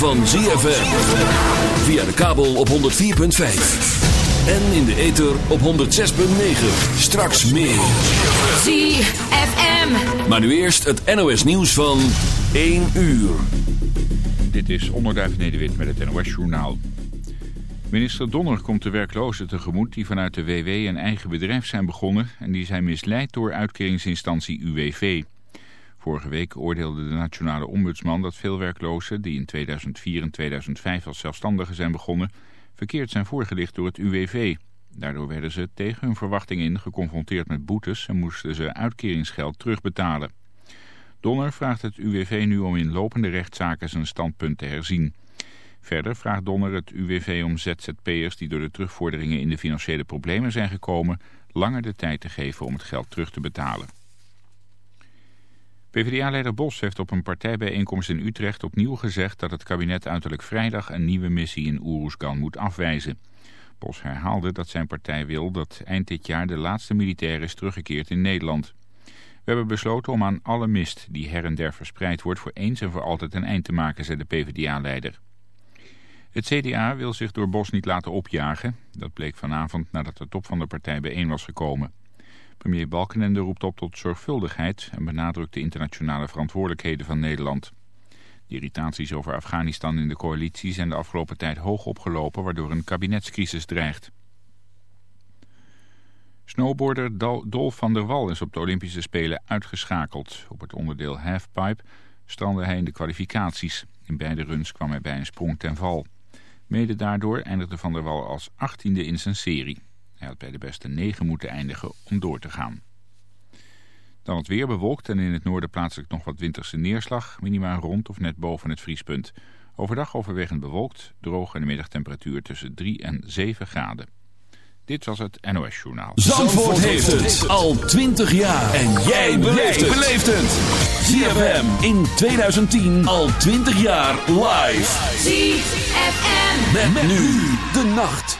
van ZFM. Via de kabel op 104.5. En in de ether op 106.9. Straks meer. ZFM. Maar nu eerst het NOS nieuws van 1 uur. Dit is Onderduif Nederwit met het NOS Journaal. Minister Donner komt de werklozen tegemoet die vanuit de WW een eigen bedrijf zijn begonnen... en die zijn misleid door uitkeringsinstantie UWV. Vorige week oordeelde de nationale ombudsman dat veel werklozen... die in 2004 en 2005 als zelfstandigen zijn begonnen... verkeerd zijn voorgelicht door het UWV. Daardoor werden ze tegen hun verwachting in geconfronteerd met boetes... en moesten ze uitkeringsgeld terugbetalen. Donner vraagt het UWV nu om in lopende rechtszaken zijn standpunt te herzien. Verder vraagt Donner het UWV om ZZP'ers die door de terugvorderingen in de financiële problemen zijn gekomen... langer de tijd te geven om het geld terug te betalen. PvdA-leider Bos heeft op een partijbijeenkomst in Utrecht opnieuw gezegd dat het kabinet uiterlijk vrijdag een nieuwe missie in Oeroesgan moet afwijzen. Bos herhaalde dat zijn partij wil dat eind dit jaar de laatste militair is teruggekeerd in Nederland. We hebben besloten om aan alle mist die her en der verspreid wordt voor eens en voor altijd een eind te maken, zei de PvdA-leider. Het CDA wil zich door Bos niet laten opjagen. Dat bleek vanavond nadat de top van de partij bijeen was gekomen. Premier Balkenende roept op tot zorgvuldigheid en benadrukt de internationale verantwoordelijkheden van Nederland. De irritaties over Afghanistan in de coalitie zijn de afgelopen tijd hoog opgelopen waardoor een kabinetscrisis dreigt. Snowboarder Dolf van der Wal is op de Olympische Spelen uitgeschakeld. Op het onderdeel halfpipe strandde hij in de kwalificaties. In beide runs kwam hij bij een sprong ten val. Mede daardoor eindigde Van der Wal als achttiende in zijn serie. Hij had bij de beste negen moeten eindigen om door te gaan. Dan het weer bewolkt en in het noorden plaatselijk nog wat winterse neerslag. Minima rond of net boven het vriespunt. Overdag overwegend bewolkt, droog en de middagtemperatuur tussen 3 en 7 graden. Dit was het NOS Journaal. Zandvoort, heeft het al 20 jaar. En jij beleeft het. ZFM in 2010 al 20 jaar live. ZFM. Met, met nu de nacht.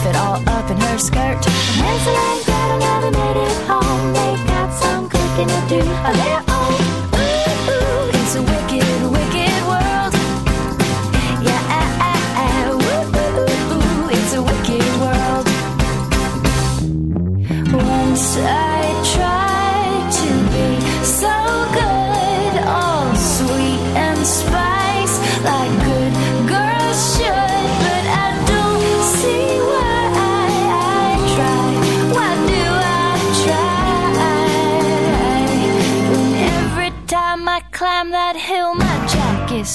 stuff it all up in her skirt. And Hansel and Gretel never made it home. They got some cooking to do. A little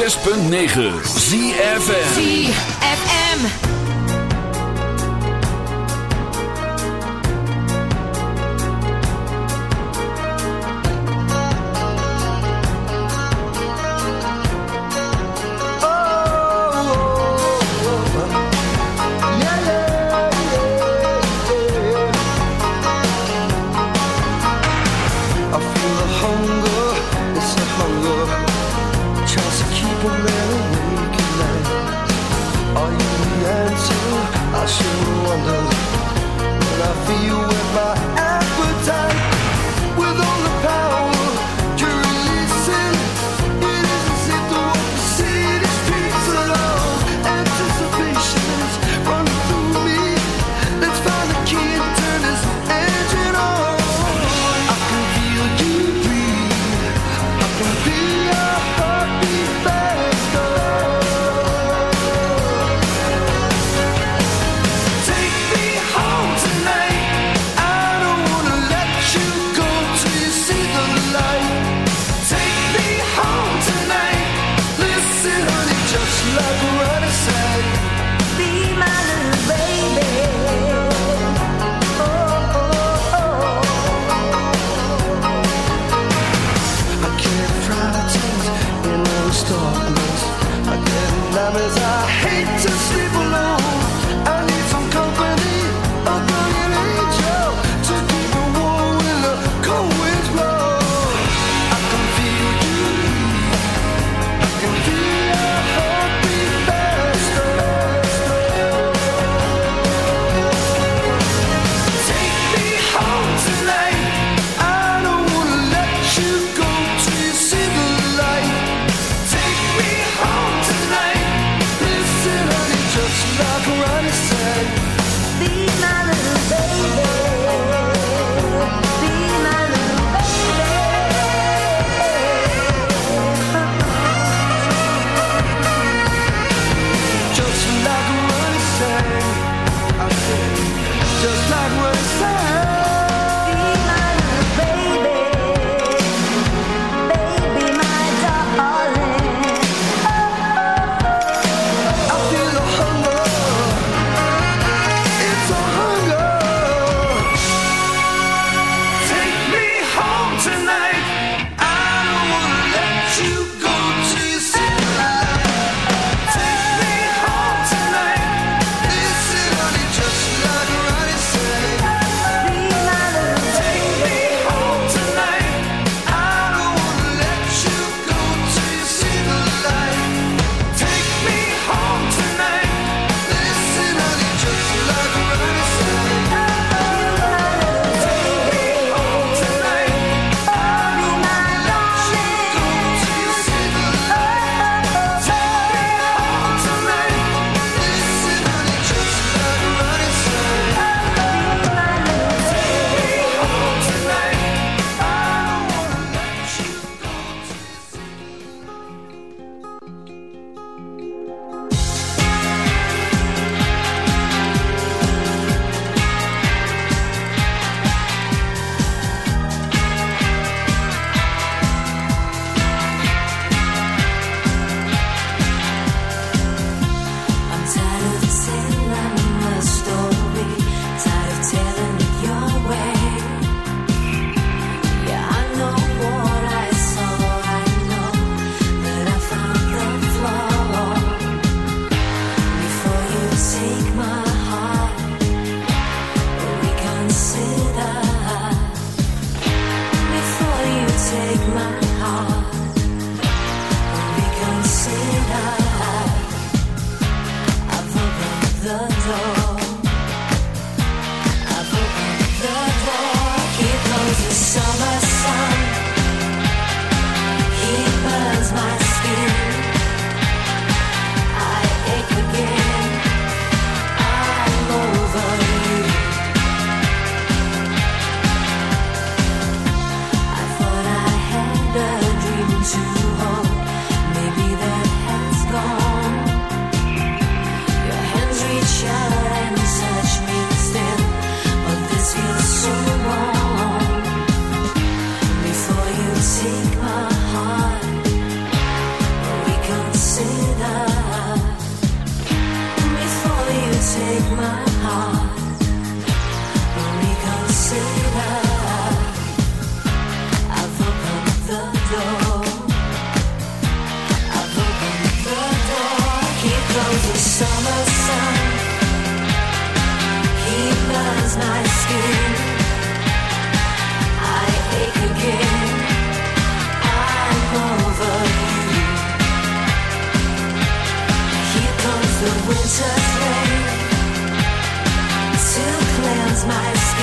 106.9 ZFM ZFM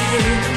Yeah.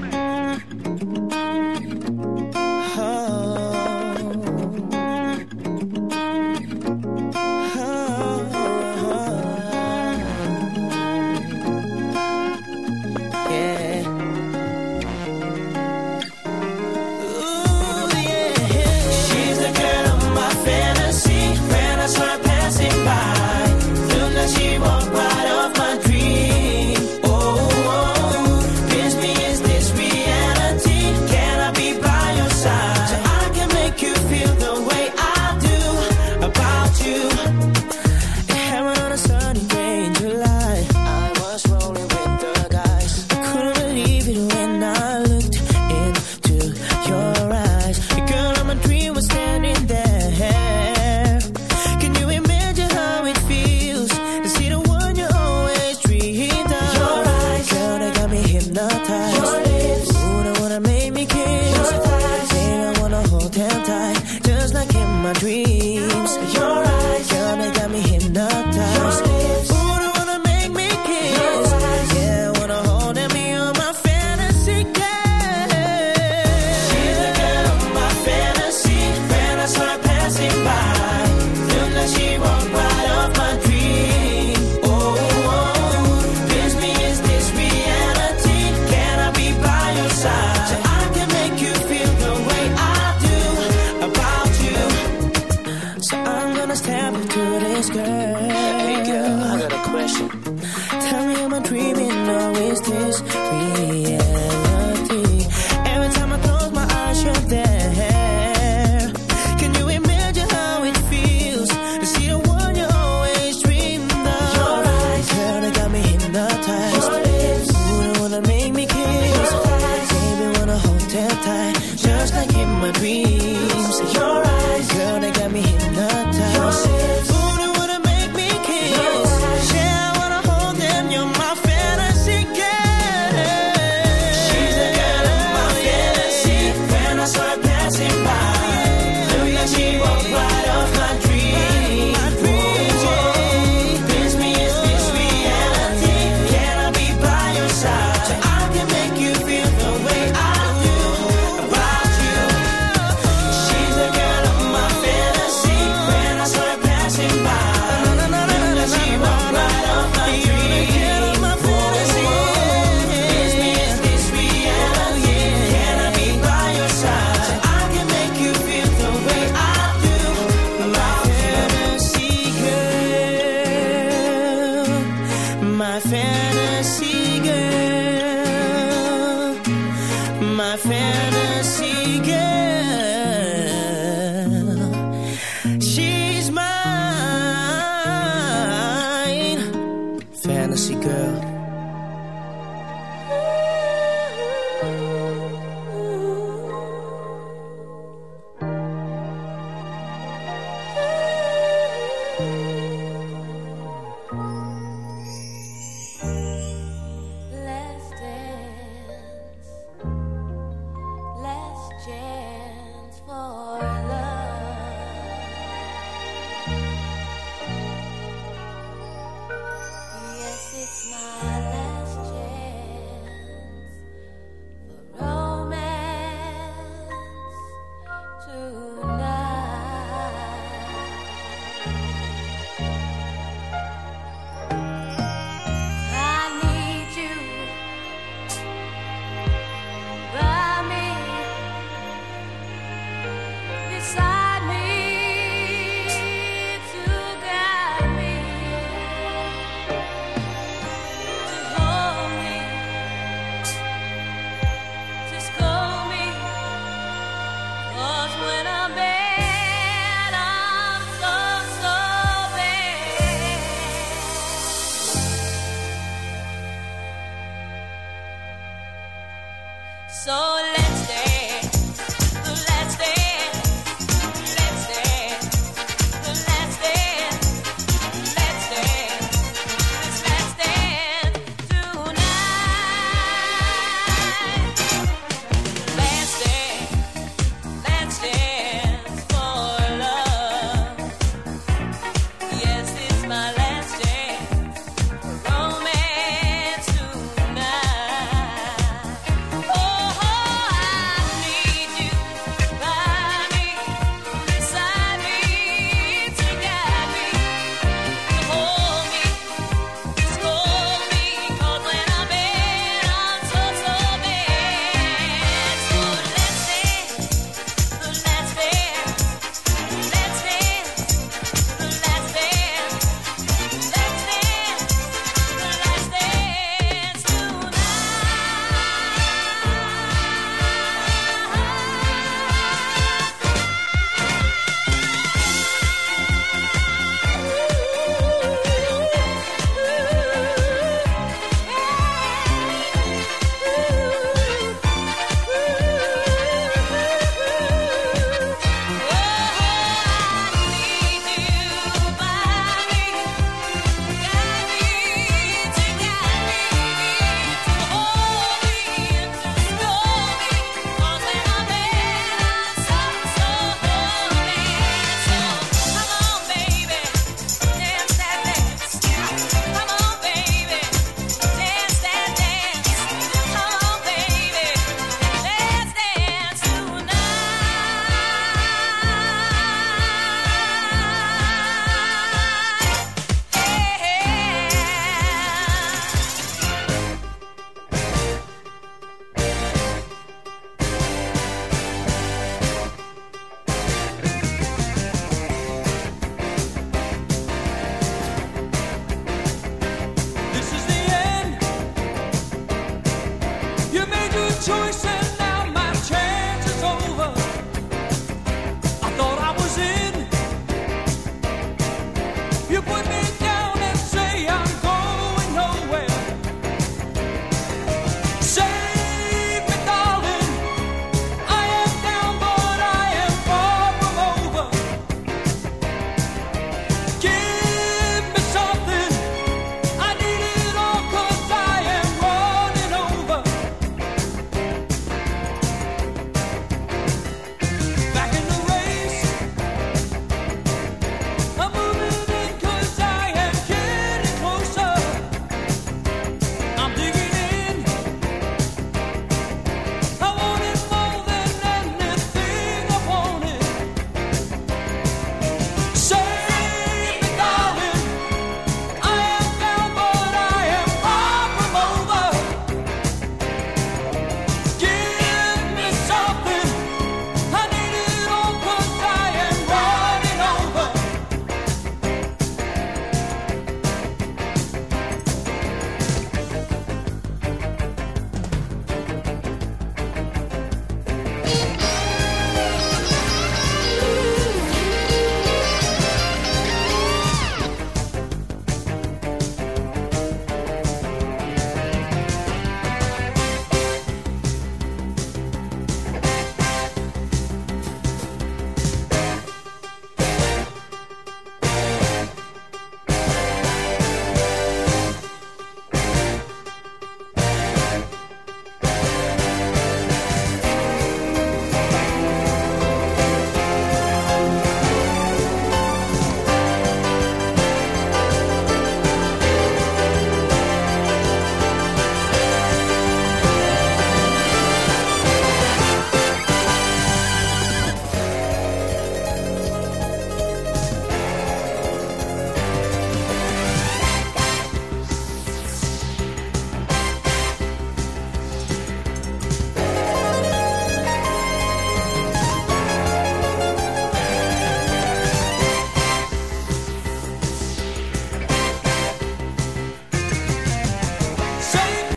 real